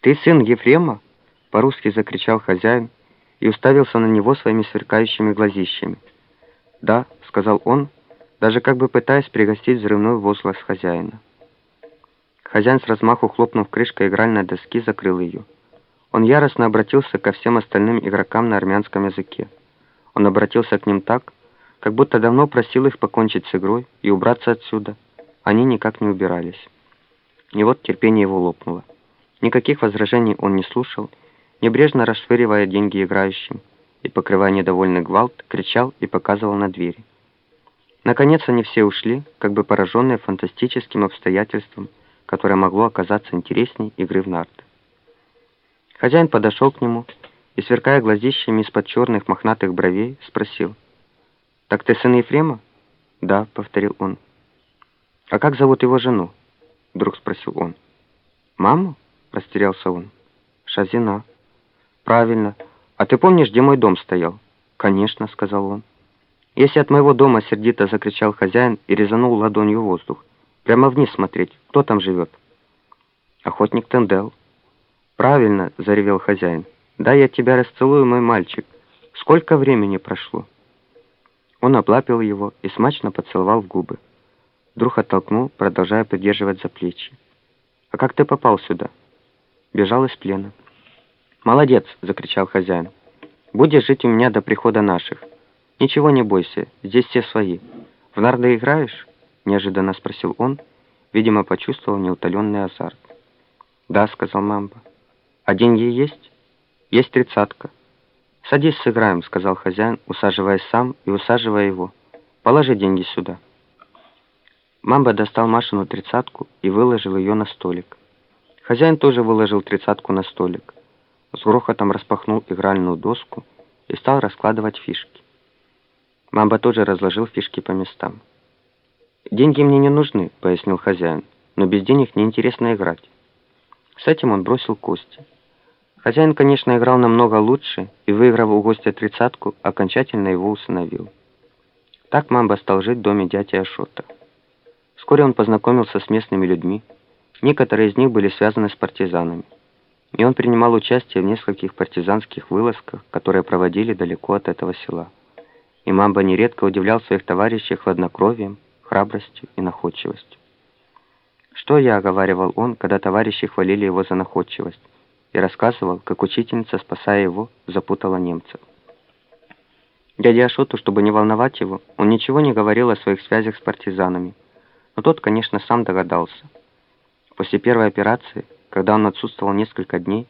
«Ты сын Ефрема?» — по-русски закричал хозяин и уставился на него своими сверкающими глазищами. «Да», — сказал он, даже как бы пытаясь пригостить взрывной возглас хозяина. Хозяин с размаху хлопнув крышкой игральной доски, закрыл ее. Он яростно обратился ко всем остальным игрокам на армянском языке. Он обратился к ним так, как будто давно просил их покончить с игрой и убраться отсюда. Они никак не убирались. И вот терпение его лопнуло. Никаких возражений он не слушал, небрежно расшвыривая деньги играющим, и, покрывая недовольный гвалт, кричал и показывал на двери. Наконец они все ушли, как бы пораженные фантастическим обстоятельством, которое могло оказаться интересней игры в нарты. Хозяин подошел к нему и, сверкая глазищами из-под черных мохнатых бровей, спросил, «Так ты сын Ефрема?» «Да», — повторил он. «А как зовут его жену?» — вдруг спросил он. «Маму?» — растерялся он. «Шазина». «Правильно. А ты помнишь, где мой дом стоял?» «Конечно», — сказал он. «Если от моего дома сердито закричал хозяин и резанул ладонью воздух. Прямо вниз смотреть, кто там живет?» «Охотник Тендел». «Правильно», — заревел хозяин. «Да, я тебя расцелую, мой мальчик. Сколько времени прошло?» Он облапил его и смачно поцеловал в губы. Вдруг оттолкнул, продолжая придерживать за плечи. «А как ты попал сюда?» «Бежал из плена». «Молодец!» — закричал хозяин. «Будешь жить у меня до прихода наших. Ничего не бойся, здесь все свои. В нарды играешь?» — неожиданно спросил он, видимо, почувствовал неутоленный азарт. «Да», — сказал Мамба. «А деньги есть?» «Есть тридцатка». «Садись, сыграем», — сказал хозяин, усаживаясь сам и усаживая его. «Положи деньги сюда». Мамба достал Машину тридцатку и выложил ее на столик. Хозяин тоже выложил тридцатку на столик. С грохотом распахнул игральную доску и стал раскладывать фишки. Мамба тоже разложил фишки по местам. «Деньги мне не нужны», — пояснил хозяин, «но без денег неинтересно играть». С этим он бросил кости. Хозяин, конечно, играл намного лучше и, выиграв у гостя тридцатку, окончательно его усыновил. Так Мамба стал жить в доме дяди Ашота. Вскоре он познакомился с местными людьми, некоторые из них были связаны с партизанами. И он принимал участие в нескольких партизанских вылазках, которые проводили далеко от этого села. И Мамба нередко удивлял своих товарищей хладнокровием, храбростью и находчивостью. «Что я?» — оговаривал он, когда товарищи хвалили его за находчивость, и рассказывал, как учительница, спасая его, запутала немцев. Дядя Ашоту, чтобы не волновать его, он ничего не говорил о своих связях с партизанами, но тот, конечно, сам догадался. После первой операции, когда он отсутствовал несколько дней,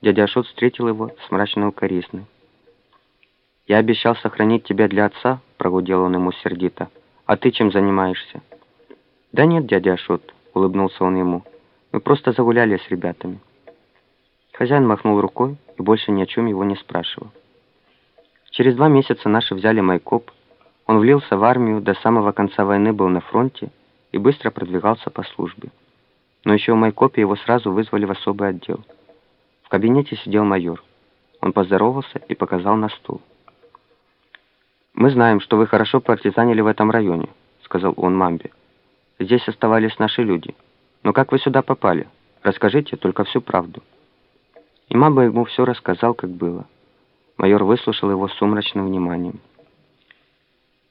дядя Ашот встретил его с мрачной укоризной. «Я обещал сохранить тебя для отца», — прогудел он ему сердито. «А ты чем занимаешься?» «Да нет, дядя Ашот», — улыбнулся он ему. «Мы просто загуляли с ребятами». Хозяин махнул рукой и больше ни о чем его не спрашивал. Через два месяца наши взяли Майкоп. Он влился в армию, до самого конца войны был на фронте и быстро продвигался по службе. Но еще в Майкопе его сразу вызвали в особый отдел. В кабинете сидел майор. Он поздоровался и показал на стул. «Мы знаем, что вы хорошо партизанили в этом районе», — сказал он Мамбе. «Здесь оставались наши люди. Но как вы сюда попали? Расскажите только всю правду». И Мамба ему все рассказал, как было. Майор выслушал его сумрачным вниманием.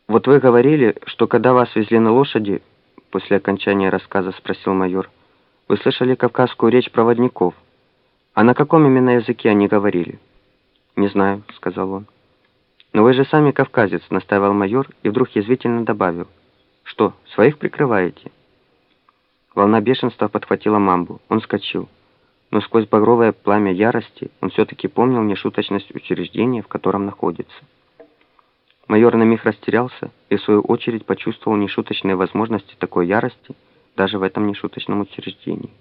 «Вот вы говорили, что когда вас везли на лошади, после окончания рассказа спросил майор. «Вы слышали кавказскую речь проводников? А на каком именно языке они говорили?» «Не знаю», — сказал он. «Но вы же сами кавказец», — настаивал майор и вдруг язвительно добавил. «Что, своих прикрываете?» Волна бешенства подхватила мамбу. Он скочил. Но сквозь багровое пламя ярости он все-таки помнил нешуточность учреждения, в котором находится. Майор на миг растерялся и, в свою очередь, почувствовал нешуточные возможности такой ярости даже в этом нешуточном учреждении.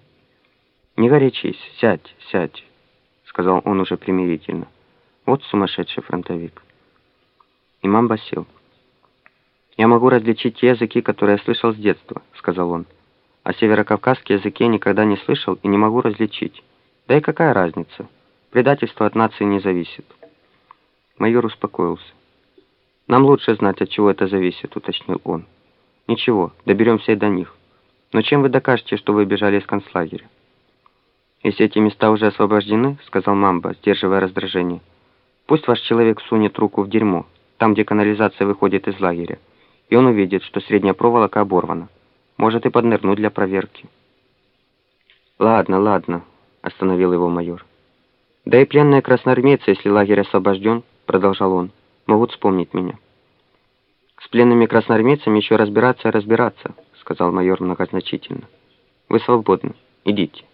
«Не горячись, сядь, сядь», — сказал он уже примирительно. «Вот сумасшедший фронтовик». Имам басил. «Я могу различить те языки, которые я слышал с детства», — сказал он. «А северокавказские языки я никогда не слышал и не могу различить. Да и какая разница? Предательство от нации не зависит». Майор успокоился. «Нам лучше знать, от чего это зависит», — уточнил он. «Ничего, доберемся и до них. Но чем вы докажете, что вы бежали из концлагеря?» «Если эти места уже освобождены, — сказал Мамба, сдерживая раздражение, — пусть ваш человек сунет руку в дерьмо, там, где канализация выходит из лагеря, и он увидит, что средняя проволока оборвана. Может и поднырнуть для проверки». «Ладно, ладно», — остановил его майор. «Да и пленные красноармейцы, если лагерь освобожден, — продолжал он, — могут вспомнить меня». «С пленными красноармейцами еще разбираться и разбираться», — сказал майор многозначительно. «Вы свободны. Идите».